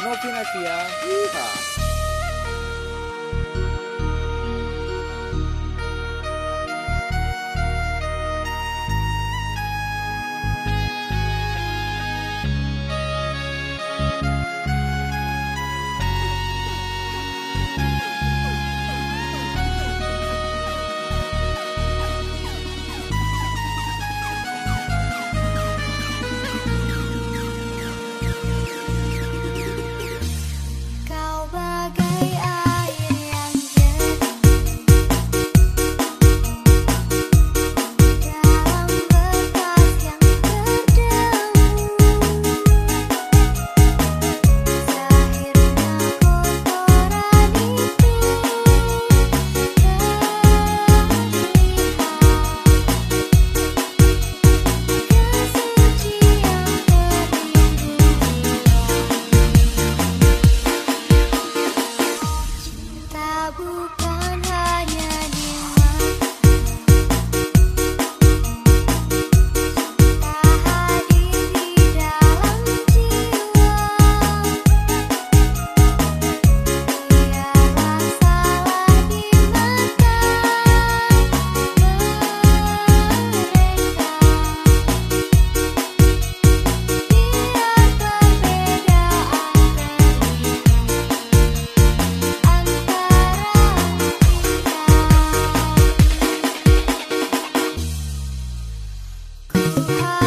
No Pinakia. Yeehaw. high.